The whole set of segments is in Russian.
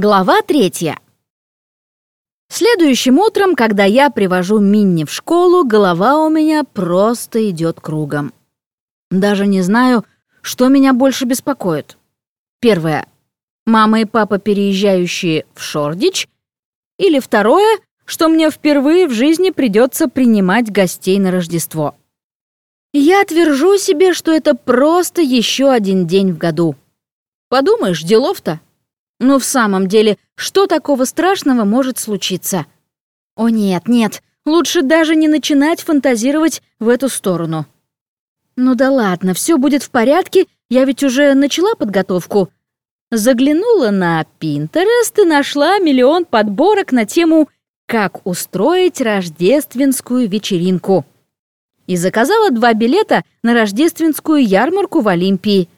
Глава третья. Следующим утром, когда я привожу Минни в школу, голова у меня просто идет кругом. Даже не знаю, что меня больше беспокоит. Первое. Мама и папа, переезжающие в Шордич. Или второе, что мне впервые в жизни придется принимать гостей на Рождество. Я твержу себе, что это просто еще один день в году. Подумаешь, делов-то. Ну, в самом деле, что такого страшного может случиться? О нет, нет, лучше даже не начинать фантазировать в эту сторону. Ну да ладно, все будет в порядке, я ведь уже начала подготовку. Заглянула на Pinterest и нашла миллион подборок на тему «Как устроить рождественскую вечеринку». И заказала два билета на рождественскую ярмарку в Олимпии.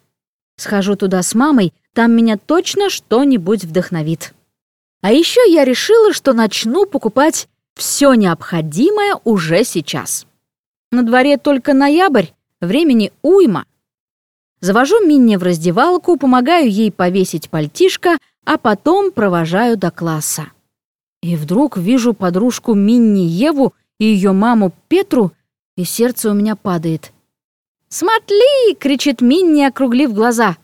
Схожу туда с мамой, там меня точно что-нибудь вдохновит. А еще я решила, что начну покупать все необходимое уже сейчас. На дворе только ноябрь, времени уйма. Завожу Минни в раздевалку, помогаю ей повесить пальтишко, а потом провожаю до класса. И вдруг вижу подружку Минни Еву и ее маму Петру, и сердце у меня падает. «Смотри!» — кричит Минни, округлив глаза.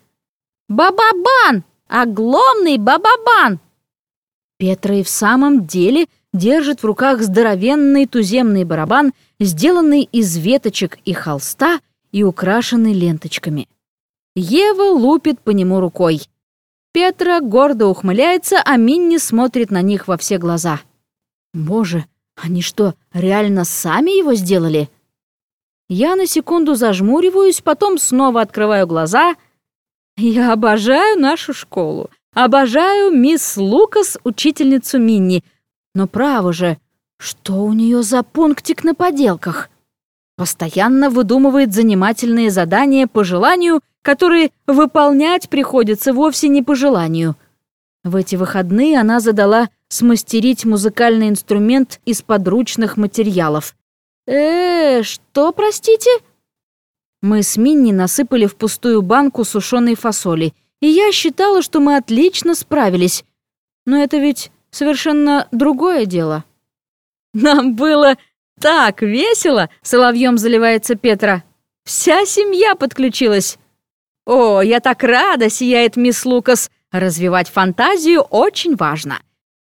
«Бабабан! Огломный бабабан!» Петра и в самом деле держит в руках здоровенный туземный барабан, сделанный из веточек и холста и украшенный ленточками. Ева лупит по нему рукой. Петра гордо ухмыляется, а Минни смотрит на них во все глаза. «Боже, они что, реально сами его сделали?» Я на секунду зажмуриваюсь, потом снова открываю глаза. Я обожаю нашу школу. Обожаю мисс Лукас, учительницу Минни. Но право же, что у нее за пунктик на поделках? Постоянно выдумывает занимательные задания по желанию, которые выполнять приходится вовсе не по желанию. В эти выходные она задала смастерить музыкальный инструмент из подручных материалов. «Э, что, простите?» Мы с Минни насыпали в пустую банку сушеной фасоли, и я считала, что мы отлично справились. Но это ведь совершенно другое дело. «Нам было так весело!» — соловьем заливается Петра. «Вся семья подключилась!» «О, я так рада!» — сияет мисс Лукас. «Развивать фантазию очень важно!»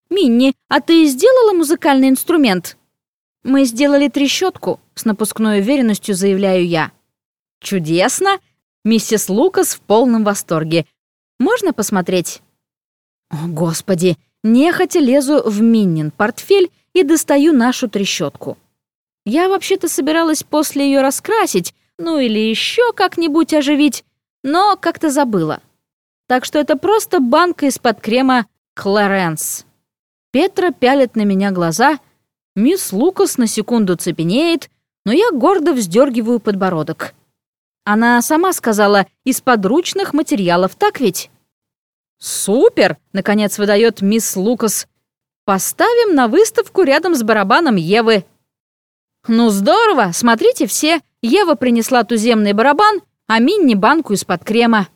«Минни, а ты сделала музыкальный инструмент?» «Мы сделали трещотку», — с напускной уверенностью заявляю я. «Чудесно!» Миссис Лукас в полном восторге. «Можно посмотреть?» О, Господи! Нехотя лезу в Миннин портфель и достаю нашу трещотку. Я вообще-то собиралась после ее раскрасить, ну или еще как-нибудь оживить, но как-то забыла. Так что это просто банка из-под крема «Кларенс». Петра пялит на меня глаза — Мисс Лукас на секунду цепенеет, но я гордо вздергиваю подбородок. Она сама сказала «из подручных материалов», так ведь? «Супер!» — наконец выдает мисс Лукас. «Поставим на выставку рядом с барабаном Евы». «Ну здорово! Смотрите все! Ева принесла туземный барабан, а Минни банку из-под крема».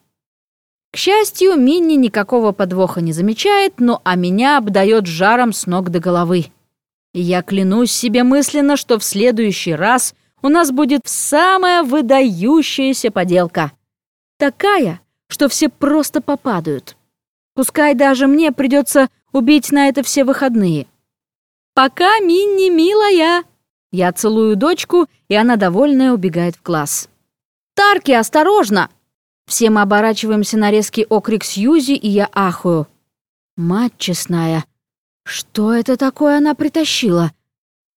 К счастью, Минни никакого подвоха не замечает, но а меня обдает жаром с ног до головы. Я клянусь себе мысленно, что в следующий раз у нас будет самая выдающаяся поделка. Такая, что все просто попадают. Пускай даже мне придется убить на это все выходные. Пока, Минни, милая. Я целую дочку, и она довольная убегает в класс. «Тарки, осторожно!» Все мы оборачиваемся на резкий окрик Сьюзи, и я ахую. Мать честная, что это такое она притащила?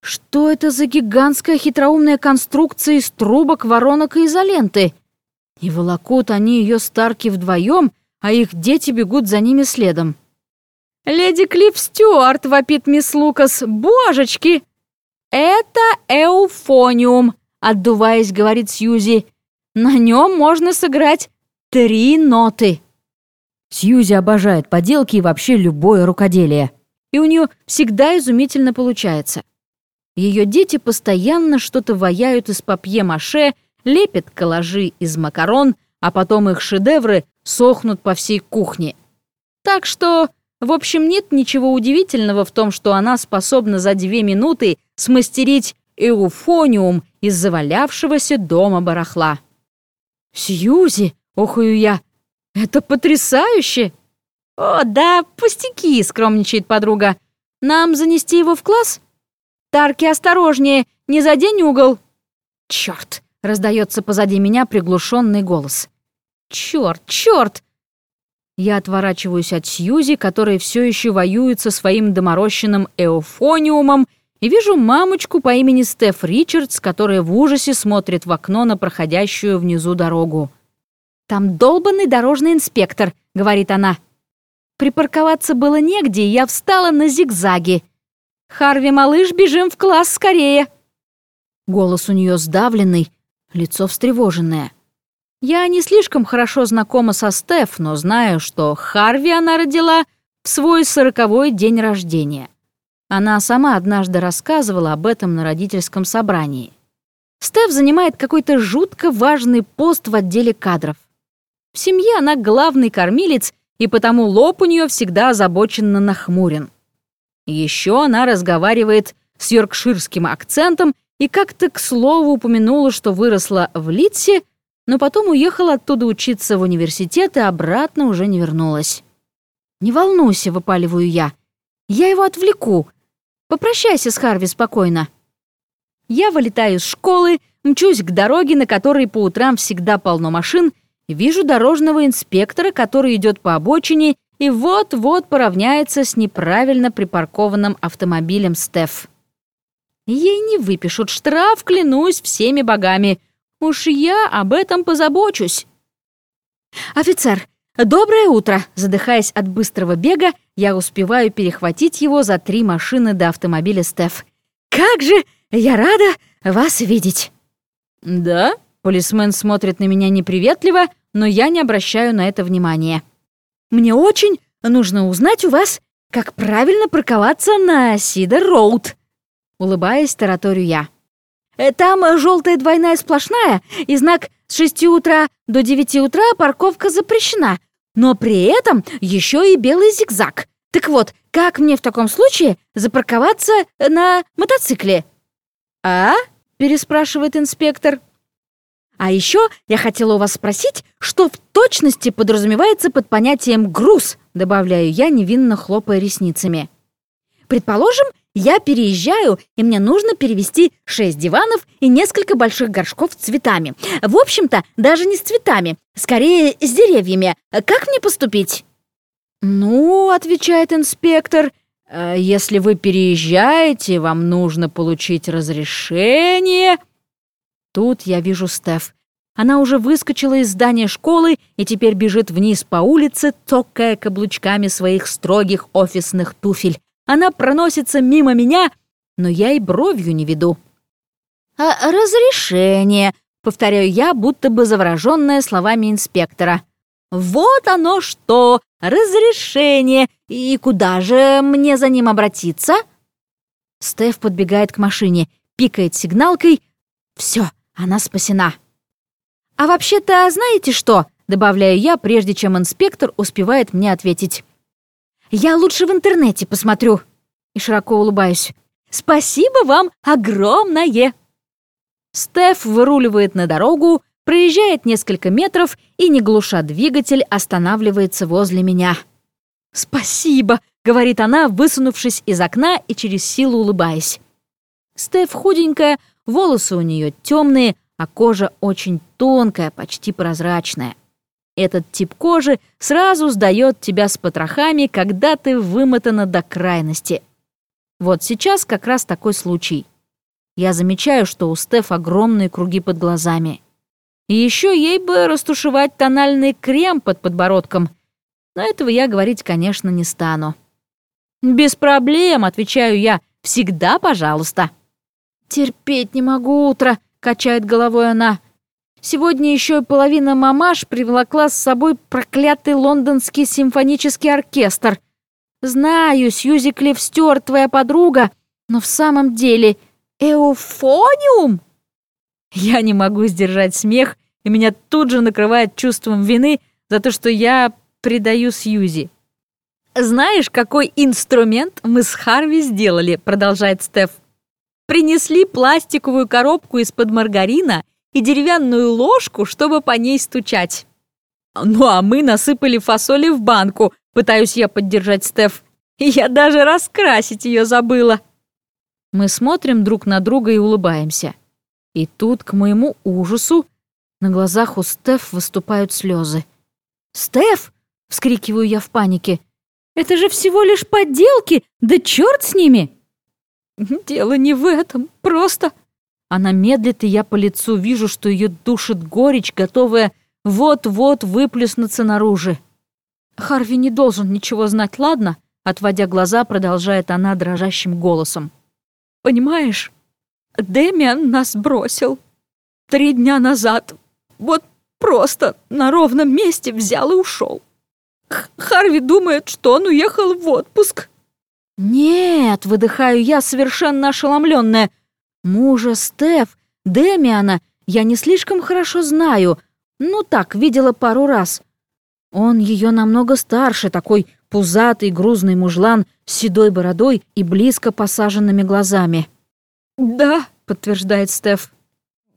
Что это за гигантская хитроумная конструкция из трубок, воронок и изоленты? И волокут они ее старки вдвоем, а их дети бегут за ними следом. «Леди Клифф Стюарт!» — вопит мисс Лукас. «Божечки!» «Это эуфониум!» — отдуваясь, говорит Сьюзи. «На нем можно сыграть три ноты!» Сьюзи обожает поделки и вообще любое рукоделие и у нее всегда изумительно получается. Ее дети постоянно что-то ваяют из папье-маше, лепят коллажи из макарон, а потом их шедевры сохнут по всей кухне. Так что В общем, нет ничего удивительного в том, что она способна за две минуты смастерить эуфониум из завалявшегося дома барахла. «Сьюзи!» — охую я. «Это потрясающе!» «О, да, пустяки!» — скромничает подруга. «Нам занести его в класс?» «Тарки, осторожнее! Не задень угол!» «Чёрт!» — раздается позади меня приглушенный голос. «Чёрт, чёрт!» Я отворачиваюсь от Сьюзи, которая все еще воюет со своим доморощенным эофониумом, и вижу мамочку по имени Стеф Ричардс, которая в ужасе смотрит в окно на проходящую внизу дорогу. «Там долбанный дорожный инспектор», — говорит она. Припарковаться было негде, и я встала на зигзаги. «Харви, малыш, бежим в класс скорее!» Голос у нее сдавленный, лицо встревоженное. Я не слишком хорошо знакома со Стеф, но знаю, что Харви она родила в свой сороковой день рождения. Она сама однажды рассказывала об этом на родительском собрании. Стеф занимает какой-то жутко важный пост в отделе кадров. В семье она главный кормилец, и потому лоб у нее всегда озабоченно нахмурен. Еще она разговаривает с йоркширским акцентом и как-то к слову упомянула, что выросла в Литсе но потом уехала оттуда учиться в университет и обратно уже не вернулась. «Не волнуйся», — выпаливаю я. «Я его отвлеку. Попрощайся с Харви спокойно». Я вылетаю из школы, мчусь к дороге, на которой по утрам всегда полно машин, вижу дорожного инспектора, который идет по обочине и вот-вот поравняется с неправильно припаркованным автомобилем Стеф. Ей не выпишут штраф, клянусь всеми богами — Уж я об этом позабочусь. Офицер, доброе утро. Задыхаясь от быстрого бега, я успеваю перехватить его за три машины до автомобиля Стеф. Как же я рада вас видеть. Да? Полисмен смотрит на меня неприветливо, но я не обращаю на это внимания. Мне очень нужно узнать у вас, как правильно парковаться на Сидер Роуд. Улыбаясь, тараторю я. Э, там желтая двойная сплошная и знак с 6 утра до 9 утра парковка запрещена, но при этом еще и белый зигзаг. Так вот, как мне в таком случае запарковаться на мотоцикле? А? переспрашивает инспектор. А еще я хотела у вас спросить, что в точности подразумевается под понятием груз, добавляю я, невинно хлопая ресницами. Предположим, я переезжаю, и мне нужно перевести шесть диванов и несколько больших горшков с цветами. В общем-то, даже не с цветами, скорее с деревьями. Как мне поступить?» «Ну, — отвечает инспектор, «э, — если вы переезжаете, вам нужно получить разрешение...» Тут я вижу Стеф. Она уже выскочила из здания школы и теперь бежит вниз по улице, токая каблучками своих строгих офисных туфель. Она проносится мимо меня, но я и бровью не веду. «А разрешение», — повторяю я, будто бы завороженная словами инспектора. «Вот оно что! Разрешение! И куда же мне за ним обратиться?» Стеф подбегает к машине, пикает сигналкой. Все, она спасена. «А вообще-то знаете что?» — добавляю я, прежде чем инспектор успевает мне ответить. Я лучше в интернете посмотрю». И широко улыбаюсь. «Спасибо вам огромное!» Стеф выруливает на дорогу, проезжает несколько метров и, не глуша двигатель, останавливается возле меня. «Спасибо!» — говорит она, высунувшись из окна и через силу улыбаясь. Стеф худенькая, волосы у нее темные, а кожа очень тонкая, почти прозрачная. Этот тип кожи сразу сдает тебя с потрохами, когда ты вымотана до крайности. Вот сейчас как раз такой случай. Я замечаю, что у Стеф огромные круги под глазами. И еще ей бы растушевать тональный крем под подбородком. Но этого я говорить, конечно, не стану. «Без проблем», — отвечаю я, — «всегда пожалуйста». «Терпеть не могу утро», — качает головой она. Сегодня еще и половина мамаш привлекла с собой проклятый лондонский симфонический оркестр. Знаю, Сьюзи Клифф Стюарт твоя подруга, но в самом деле эуфониум? Я не могу сдержать смех, и меня тут же накрывает чувством вины за то, что я предаю Сьюзи. «Знаешь, какой инструмент мы с Харви сделали?» — продолжает Стеф. «Принесли пластиковую коробку из-под маргарина и деревянную ложку, чтобы по ней стучать. Ну а мы насыпали фасоли в банку, пытаюсь я поддержать Стеф. Я даже раскрасить ее забыла». Мы смотрим друг на друга и улыбаемся. И тут, к моему ужасу, на глазах у Стеф выступают слезы. «Стеф!» — вскрикиваю я в панике. «Это же всего лишь подделки! Да черт с ними!» «Дело не в этом, просто...» Она медлит, и я по лицу вижу, что ее душит горечь, готовая вот-вот выплеснуться наружу. «Харви не должен ничего знать, ладно?» Отводя глаза, продолжает она дрожащим голосом. «Понимаешь, Дэмиан нас бросил. Три дня назад. Вот просто на ровном месте взял и ушел. Харви думает, что он уехал в отпуск». «Нет», — выдыхаю я, совершенно ошеломленная. «Мужа Стеф, Дэмиана, я не слишком хорошо знаю. Ну так, видела пару раз. Он ее намного старше, такой пузатый грузный мужлан с седой бородой и близко посаженными глазами. «Да», — подтверждает Стеф.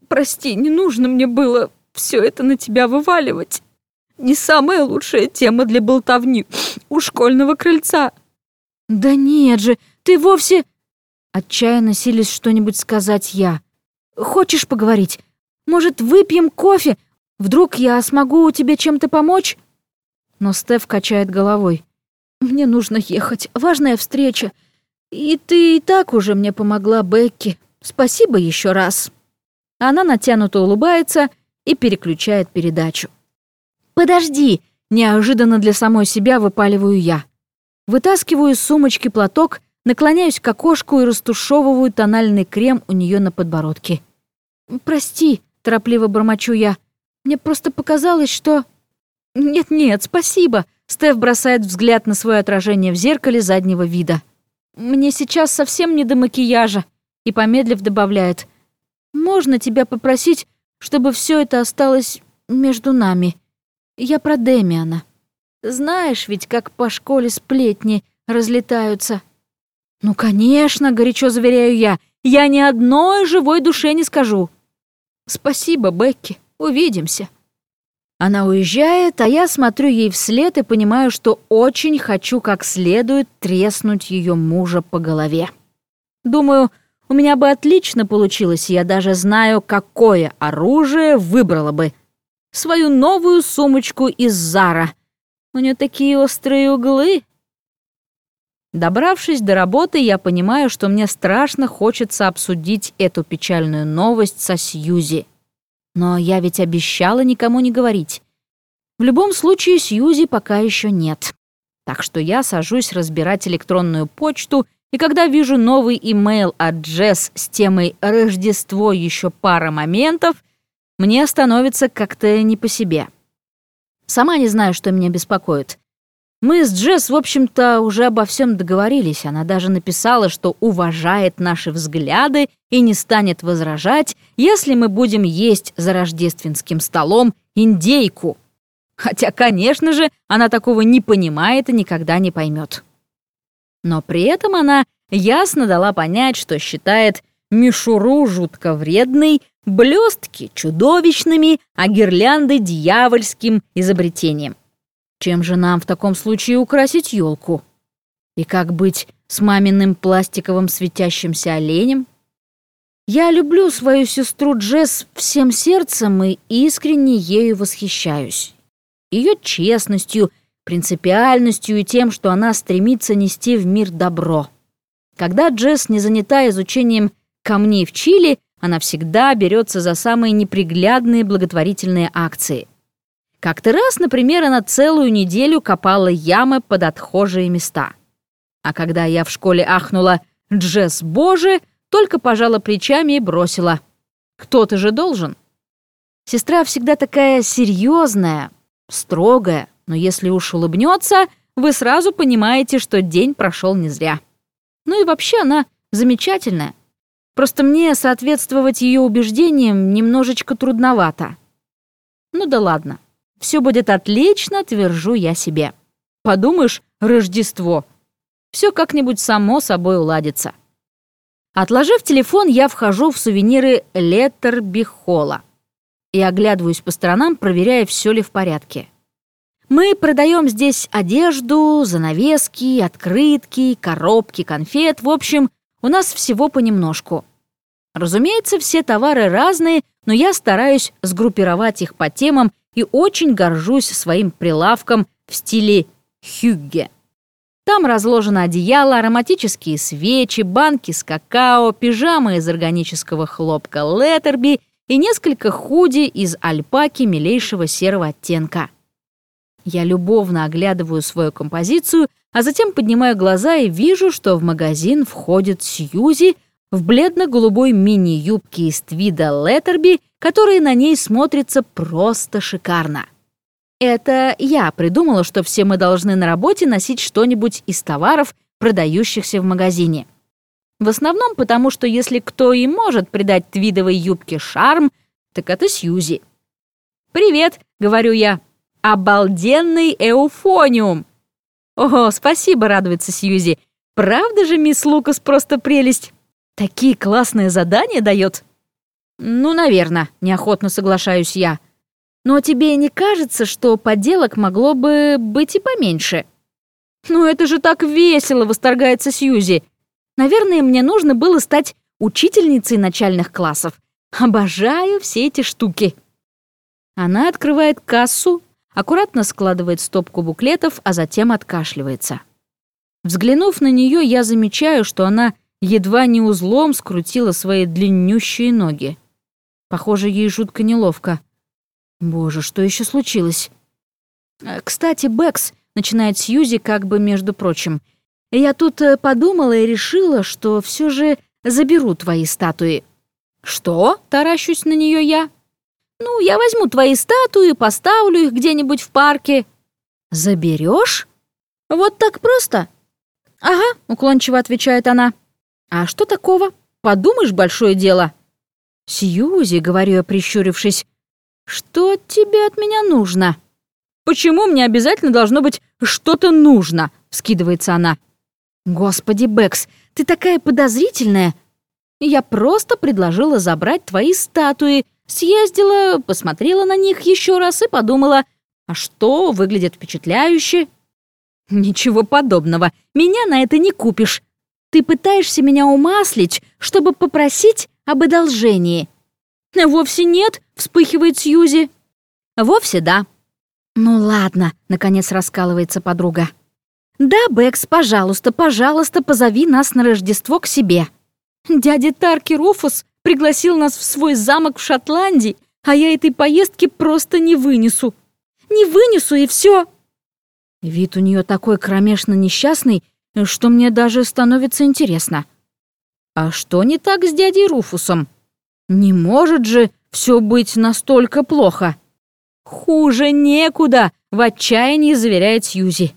«Прости, не нужно мне было все это на тебя вываливать. Не самая лучшая тема для болтовни у школьного крыльца». «Да нет же, ты вовсе...» Отчаянно сились что-нибудь сказать я. «Хочешь поговорить? Может, выпьем кофе? Вдруг я смогу тебе чем-то помочь?» Но Стеф качает головой. Мне нужно ехать. Важная встреча. И ты и так уже мне помогла, Бекки. Спасибо еще раз». Она натянуто улыбается и переключает передачу. «Подожди!» — неожиданно для самой себя выпаливаю я. Вытаскиваю из сумочки платок, наклоняюсь к окошку и растушевываю тональный крем у нее на подбородке. «Прости», — торопливо бормочу я. «Мне просто показалось, что...» «Нет-нет, спасибо», Стеф бросает взгляд на свое отражение в зеркале заднего вида. «Мне сейчас совсем не до макияжа», и, помедлив, добавляет. «Можно тебя попросить, чтобы все это осталось между нами? Я про Демиана. Знаешь ведь, как по школе сплетни разлетаются». «Ну, конечно», — горячо заверяю я, «я ни одной живой душе не скажу». «Спасибо, Бекки, увидимся». Она уезжает, а я смотрю ей вслед и понимаю, что очень хочу как следует треснуть ее мужа по голове. Думаю, у меня бы отлично получилось, я даже знаю, какое оружие выбрала бы. Свою новую сумочку из Зара. У нее такие острые углы. Добравшись до работы, я понимаю, что мне страшно хочется обсудить эту печальную новость со Сьюзи. Но я ведь обещала никому не говорить. В любом случае, Сьюзи пока еще нет. Так что я сажусь разбирать электронную почту, и когда вижу новый имейл от Джесс с темой «Рождество еще пара моментов», мне становится как-то не по себе. Сама не знаю, что меня беспокоит. Мы с Джесс, в общем-то, уже обо всем договорились. Она даже написала, что уважает наши взгляды и не станет возражать, если мы будем есть за рождественским столом индейку. Хотя, конечно же, она такого не понимает и никогда не поймет. Но при этом она ясно дала понять, что считает мишуру жутко вредной, блестки чудовищными, а гирлянды дьявольским изобретением. Чем же нам в таком случае украсить елку? И как быть с маминым пластиковым светящимся оленем? Я люблю свою сестру Джесс всем сердцем и искренне ею восхищаюсь. Ее честностью, принципиальностью и тем, что она стремится нести в мир добро. Когда Джесс не занята изучением камней в Чили, она всегда берется за самые неприглядные благотворительные акции – как-то раз, например, она целую неделю копала ямы под отхожие места. А когда я в школе ахнула «Джесс, боже!», только пожала плечами и бросила. «Кто-то же должен». Сестра всегда такая серьезная, строгая, но если уж улыбнется, вы сразу понимаете, что день прошел не зря. Ну и вообще она замечательная. Просто мне соответствовать ее убеждениям немножечко трудновато. Ну да ладно. Все будет отлично, твержу я себе. Подумаешь, Рождество. Все как-нибудь само собой уладится. Отложив телефон, я вхожу в сувениры Леттер Бихола и оглядываюсь по сторонам, проверяя, все ли в порядке. Мы продаем здесь одежду, занавески, открытки, коробки, конфет. В общем, у нас всего понемножку. Разумеется, все товары разные, но я стараюсь сгруппировать их по темам и очень горжусь своим прилавком в стиле хюгге. Там разложено одеяло, ароматические свечи, банки с какао, пижамы из органического хлопка Леттерби и несколько худи из альпаки милейшего серого оттенка. Я любовно оглядываю свою композицию, а затем поднимаю глаза и вижу, что в магазин входит Сьюзи в бледно-голубой мини-юбке из твида Леттерби, которая на ней смотрится просто шикарно. Это я придумала, что все мы должны на работе носить что-нибудь из товаров, продающихся в магазине. В основном потому, что если кто и может придать твидовой юбке шарм, так это Сьюзи. «Привет», — говорю я, — «обалденный эуфониум». «О, спасибо», — радуется Сьюзи. «Правда же, мисс Лукас, просто прелесть? Такие классные задания дает». «Ну, наверное», — неохотно соглашаюсь я. Но тебе не кажется, что подделок могло бы быть и поменьше? Ну это же так весело, восторгается Сьюзи. Наверное, мне нужно было стать учительницей начальных классов. Обожаю все эти штуки. Она открывает кассу, аккуратно складывает стопку буклетов, а затем откашливается. Взглянув на нее, я замечаю, что она едва не узлом скрутила свои длиннющие ноги. Похоже, ей жутко неловко. Боже, что еще случилось? Э, кстати, Бэкс, начинает Сьюзи как бы между прочим. Я тут э, подумала и решила, что все же заберу твои статуи. Что? Таращусь на нее я. Ну, я возьму твои статуи, поставлю их где-нибудь в парке. Заберешь? Вот так просто? Ага, уклончиво отвечает она. А что такого? Подумаешь, большое дело. Сьюзи, говорю я, прищурившись, «Что тебе от меня нужно?» «Почему мне обязательно должно быть что-то нужно?» — скидывается она. «Господи, Бэкс, ты такая подозрительная!» «Я просто предложила забрать твои статуи, съездила, посмотрела на них еще раз и подумала, а что, выглядит впечатляюще?» «Ничего подобного, меня на это не купишь. Ты пытаешься меня умаслить, чтобы попросить об одолжении». «Вовсе нет», — вспыхивает Сьюзи. «Вовсе да». «Ну ладно», — наконец раскалывается подруга. «Да, Бэкс, пожалуйста, пожалуйста, позови нас на Рождество к себе. Дядя Тарки Руфус пригласил нас в свой замок в Шотландии, а я этой поездки просто не вынесу. Не вынесу, и все. Вид у нее такой кромешно несчастный, что мне даже становится интересно. А что не так с дядей Руфусом? Не может же все быть настолько плохо. Хуже некуда, в отчаянии заверяет Сьюзи.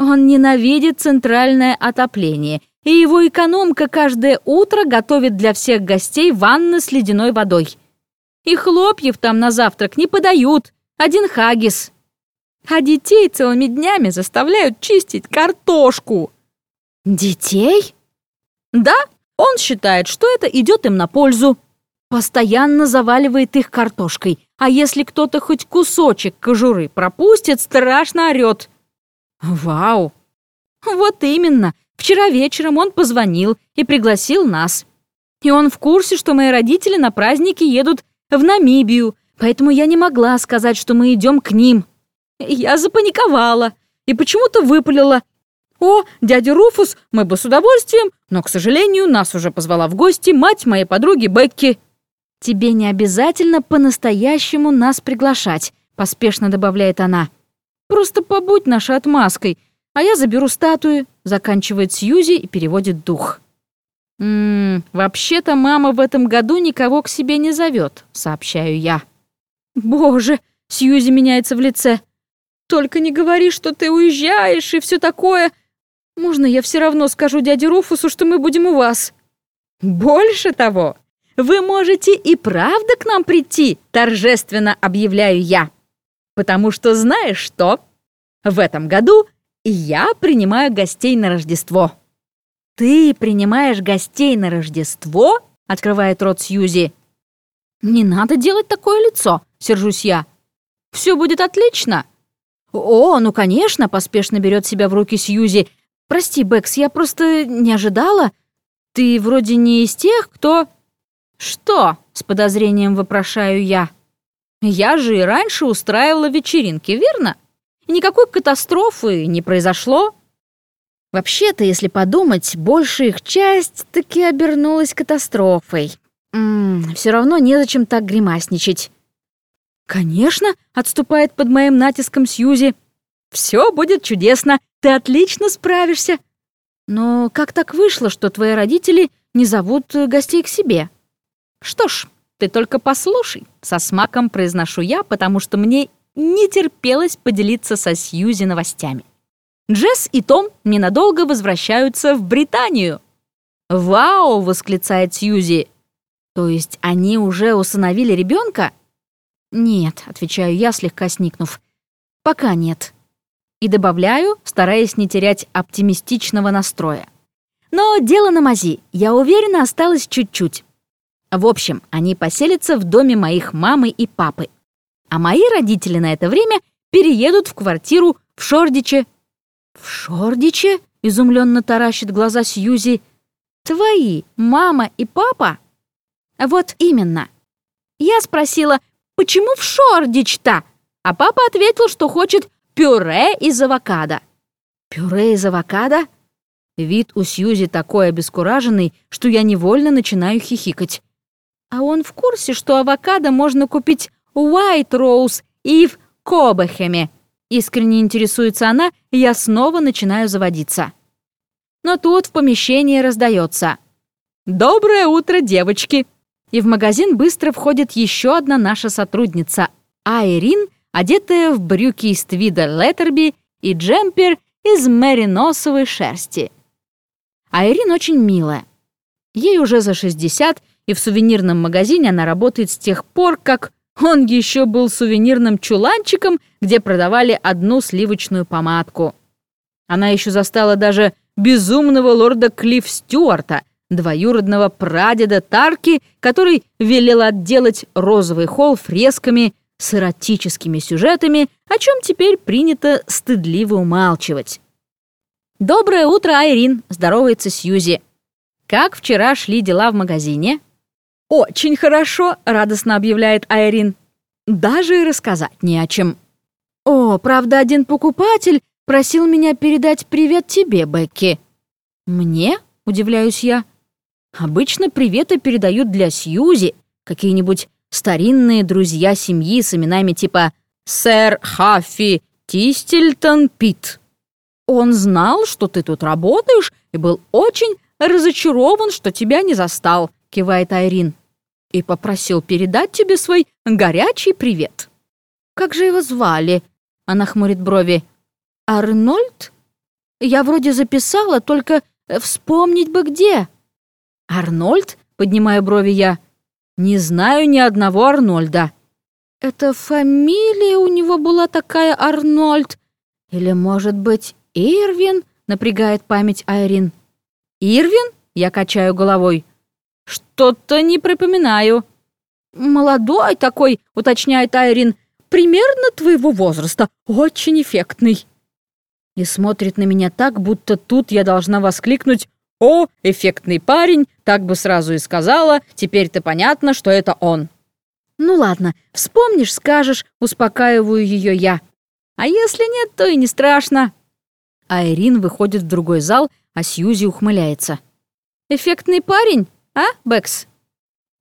Он ненавидит центральное отопление, и его экономка каждое утро готовит для всех гостей ванны с ледяной водой. И хлопьев там на завтрак не подают, один хагис. А детей целыми днями заставляют чистить картошку. Детей? Да, он считает, что это идет им на пользу. Постоянно заваливает их картошкой, а если кто-то хоть кусочек кожуры пропустит, страшно орёт. Вау! Вот именно. Вчера вечером он позвонил и пригласил нас. И он в курсе, что мои родители на праздники едут в Намибию, поэтому я не могла сказать, что мы идем к ним. Я запаниковала и почему-то выпалила. «О, дядя Руфус, мы бы с удовольствием, но, к сожалению, нас уже позвала в гости мать моей подруги Бекки». «Тебе не обязательно по-настоящему нас приглашать», — поспешно добавляет она. «Просто побудь нашей отмазкой, а я заберу статуи», — заканчивает Сьюзи и переводит дух. «Ммм, вообще-то мама в этом году никого к себе не зовет», — сообщаю я. «Боже!» — Сьюзи меняется в лице. «Только не говори, что ты уезжаешь и все такое. Можно я все равно скажу дяде Руфусу, что мы будем у вас?» «Больше того, вы можете и правда к нам прийти, торжественно объявляю я. Потому что знаешь что? В этом году Я принимаю гостей на Рождество. Ты принимаешь гостей на Рождество? Открывает рот Сьюзи. Не надо делать такое лицо, сержусь я. Все будет отлично. О, ну конечно, поспешно берет себя в руки Сьюзи. Прости, Бэкс, я просто не ожидала. Ты вроде не из тех, кто... Что? С подозрением вопрошаю я. Я же и раньше устраивала вечеринки, верно? Никакой катастрофы не произошло. Вообще-то, если подумать, большая их часть таки обернулась катастрофой. Ммм, все равно незачем так гримасничать. «Конечно», — отступает под моим натиском Сьюзи. «Все будет чудесно, ты отлично справишься. Но как так вышло, что твои родители не зовут гостей к себе?» «Что ж, ты только послушай», — со смаком произношу я, потому что мне не терпелось поделиться со Сьюзи новостями. Джесс и Том ненадолго возвращаются в Британию. «Вау!» — восклицает Сьюзи. «То есть они уже усыновили ребенка?» «Нет», — отвечаю я, слегка сникнув. «Пока нет». И добавляю, стараясь не терять оптимистичного настроя. Но дело на мази, я уверена, осталось чуть-чуть. В общем, они поселятся в доме моих мамы и папы а мои родители на это время переедут в квартиру в Шордиче». «В Шордиче?» — изумленно таращит глаза Сьюзи. «Твои мама и папа?» «Вот именно. Я спросила, почему в Шордич-то?» А папа ответил, что хочет пюре из авокадо. «Пюре из авокадо?» Вид у Сьюзи такой обескураженный, что я невольно начинаю хихикать. А он в курсе, что авокадо можно купить Уайт Роуз и в Кобахеме. Искренне интересуется она, и я снова начинаю заводиться. Но тут в помещении раздается. «Доброе утро, девочки!» И в магазин быстро входит еще одна наша сотрудница, Айрин, одетая в брюки из твида Леттерби и джемпер из мериносовой шерсти. Айрин очень милая. Ей уже за 60, и в сувенирном магазине она работает с тех пор, как он еще был сувенирным чуланчиком, где продавали одну сливочную помадку. Она еще застала даже безумного лорда Клифф Стюарта, двоюродного прадеда Тарки, который велел отделать розовый холл фресками с эротическими сюжетами, о чем теперь принято стыдливо умалчивать. «Доброе утро, Айрин!» — здоровается Сьюзи. «Как вчера шли дела в магазине?» «Очень хорошо», — радостно объявляет Айрин. «Даже и рассказать не о чем». «О, правда, один покупатель просил меня передать привет тебе, Бекки». «Мне?» — удивляюсь я. «Обычно приветы передают для Сьюзи, какие-нибудь старинные друзья семьи с именами типа «Сэр Хаффи Тистельтон Пит». Он знал, что ты тут работаешь, и был очень разочарован, что тебя не застал», — кивает Айрин и попросил передать тебе свой горячий привет». «Как же его звали?» — она хмурит брови. «Арнольд? Я вроде записала, только вспомнить бы где». «Арнольд?» — поднимаю брови я. «Не знаю ни одного Арнольда». «Это фамилия у него была такая Арнольд? Или, может быть, Ирвин?» — напрягает память Айрин. «Ирвин?» — я качаю головой. «Что-то не припоминаю». «Молодой такой», — уточняет Айрин, «примерно твоего возраста, очень эффектный». И смотрит на меня так, будто тут я должна воскликнуть «О, эффектный парень!» Так бы сразу и сказала, теперь-то понятно, что это он. «Ну ладно, вспомнишь, скажешь», — успокаиваю ее я. «А если нет, то и не страшно». Айрин выходит в другой зал, а Сьюзи ухмыляется. «Эффектный парень? А, Бэкс?»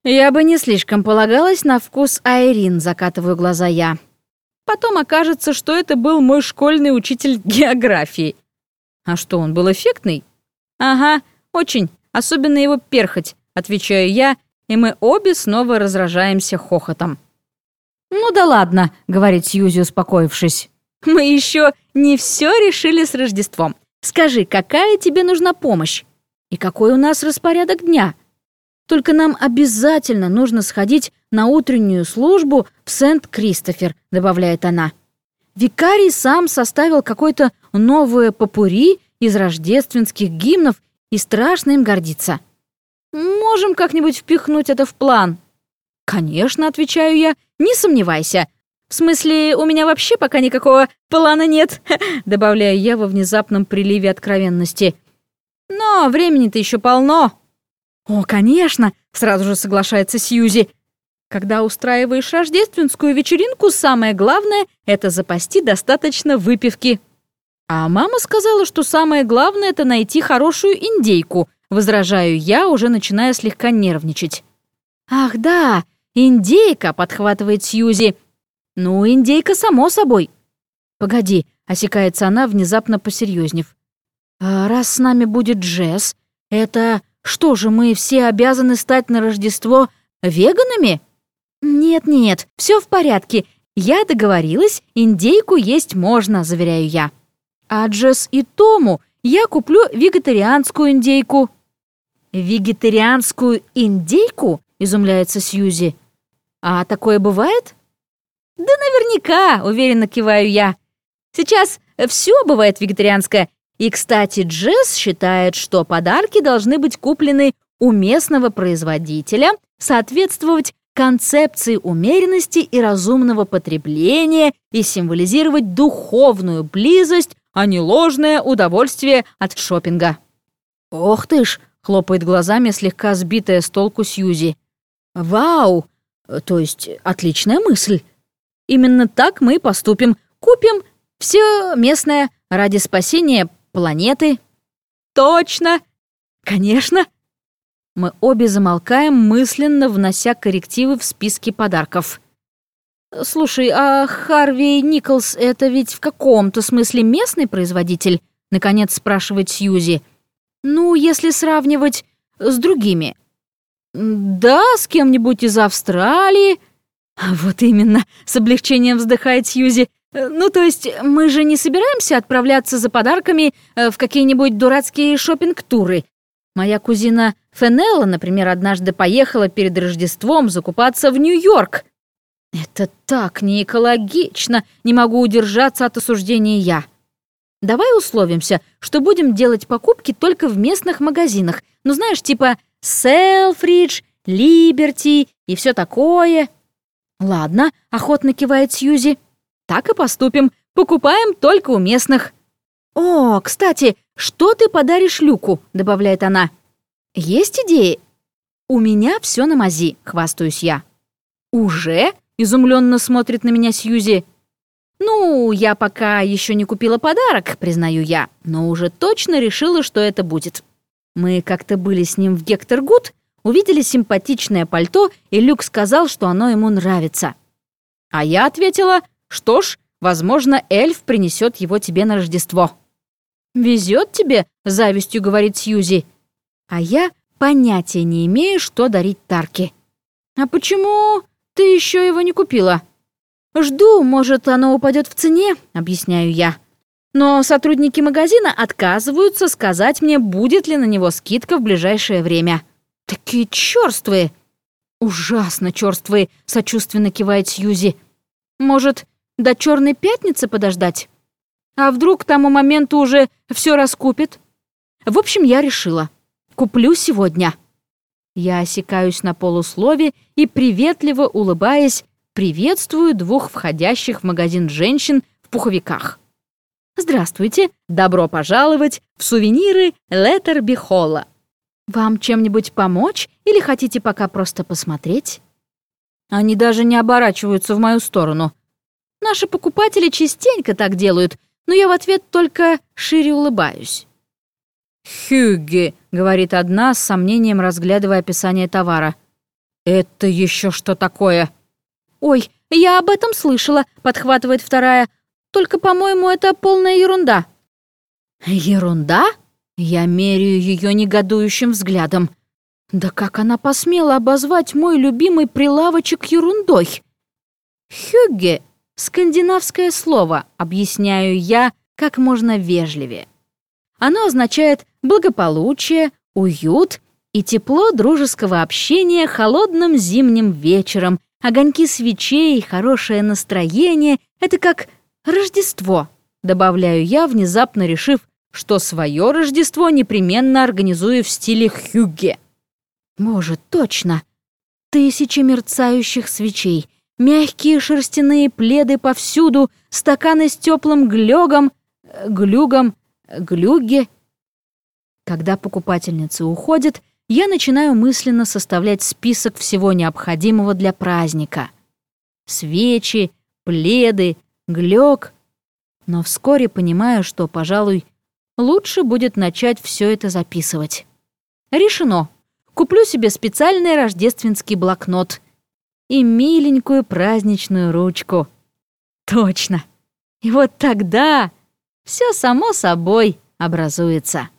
«Я бы не слишком полагалась на вкус Айрин», — закатываю глаза я. Потом окажется, что это был мой школьный учитель географии. А что, он был эффектный? Ага, очень, особенно его перхоть, отвечаю я, и мы обе снова разражаемся хохотом. «Ну да ладно», — говорит Сьюзи, успокоившись. «Мы еще не все решили с Рождеством. Скажи, какая тебе нужна помощь? И какой у нас распорядок дня?» Только нам обязательно нужно сходить на утреннюю службу в Сент-Кристофер», — добавляет она. викарий сам составил какое-то новое попури из рождественских гимнов и страшно им гордится. Можем как-нибудь впихнуть это в план?» «Конечно», — отвечаю я, — «не сомневайся. В смысле, у меня вообще пока никакого плана нет», — добавляю я во внезапном приливе откровенности. «Но времени-то еще полно». «О, конечно», — сразу же соглашается Сьюзи. «Когда устраиваешь рождественскую вечеринку, самое главное — это запасти достаточно выпивки». А мама сказала, что самое главное — это найти хорошую индейку, возражаю я, уже начиная слегка нервничать. «Ах да, индейка!» — подхватывает Сьюзи. «Ну, индейка, само собой». «Погоди», — осекается она, внезапно посерьезнев. «А раз с нами будет Джесс, это что же, мы все обязаны стать на Рождество веганами?» «Нет-нет, все в порядке. Я договорилась, индейку есть можно», — заверяю я. «А Джесс и Тому я куплю вегетарианскую индейку». «Вегетарианскую индейку?» — изумляется Сьюзи. «А такое бывает?» «Да наверняка», — уверенно киваю я. «Сейчас все бывает вегетарианское. И, кстати, Джесс считает, что подарки должны быть куплены у местного производителя, соответствовать концепции умеренности и разумного потребления и символизировать духовную близость, а не ложное удовольствие от шопинга. «Ох ты ж!» — хлопает глазами слегка сбитая с толку Сьюзи. «Вау! То есть отличная мысль. Именно так мы поступим. Купим все местное ради спасения планеты». «Точно! Конечно!» Мы обе замолкаем, мысленно внося коррективы в списки подарков. «Слушай, а Харви Николс — это ведь в каком-то смысле местный производитель?» — наконец спрашивает Сьюзи. «Ну, если сравнивать с другими». «Да, с кем-нибудь из Австралии». «Вот именно», — с облегчением вздыхает Сьюзи. «Ну, то есть мы же не собираемся отправляться за подарками э, в какие-нибудь дурацкие шопинг туры Моя кузина Фенелла, например, однажды поехала перед Рождеством закупаться в Нью-Йорк. Это так не экологично, не могу удержаться от осуждения я. Давай условимся, что будем делать покупки только в местных магазинах. Ну, знаешь, типа Selfridge, Liberty и все такое. Ладно, охотно кивает Сьюзи. Так и поступим. Покупаем только у местных. О, кстати, что ты подаришь Люку? добавляет она. Есть идеи? У меня все на мази, хвастаюсь я. Уже? Изумленно смотрит на меня Сьюзи. «Ну, я пока еще не купила подарок, признаю я, но уже точно решила, что это будет. Мы как-то были с ним в Гектор Гуд, увидели симпатичное пальто, и Люк сказал, что оно ему нравится. А я ответила, что ж, возможно, эльф принесет его тебе на Рождество. «Везет тебе», — завистью говорит Сьюзи. А я понятия не имею, что дарить Тарке. «А почему ты еще его не купила?» «Жду, может, оно упадет в цене», — объясняю я. Но сотрудники магазина отказываются сказать мне, будет ли на него скидка в ближайшее время. Такие черствые. Ужасно черствые, сочувственно кивает Сьюзи. Может, до черной пятницы подождать? А вдруг к тому моменту уже все раскупит? В общем, я решила. Куплю сегодня. Я осекаюсь на полуслове и, приветливо улыбаясь, приветствую двух входящих в магазин женщин в пуховиках. «Здравствуйте! Добро пожаловать в сувениры Леттерби Холла. Вам чем-нибудь помочь или хотите пока просто посмотреть?» Они даже не оборачиваются в мою сторону. Наши покупатели частенько так делают, но я в ответ только шире улыбаюсь. «Хюгге», — говорит одна, с сомнением разглядывая описание товара. «Это еще что такое?» «Ой, я об этом слышала», — подхватывает вторая. «Только, по-моему, это полная ерунда». «Ерунда?» Я меряю ее негодующим взглядом. Да как она посмела обозвать мой любимый прилавочек ерундой? «Хюгге» — скандинавское слово, объясняю я как можно вежливее. Оно означает благополучие, уют и тепло дружеского общения холодным зимним вечером, огоньки свечей, хорошее настроение — это как Рождество, добавляю я, внезапно решив, что свое Рождество непременно организую в стиле хюгге. Может, точно. Тысячи мерцающих свечей, мягкие шерстяные пледы повсюду, стаканы с теплым глёгом, э, глюгом, глюгге. Когда покупательницы уходят, я начинаю мысленно составлять список всего необходимого для праздника. Свечи, пледы, глёг. Но вскоре понимаю, что, пожалуй, лучше будет начать все это записывать. Решено. Куплю себе специальный рождественский блокнот и миленькую праздничную ручку. Точно. И вот тогда все само собой образуется.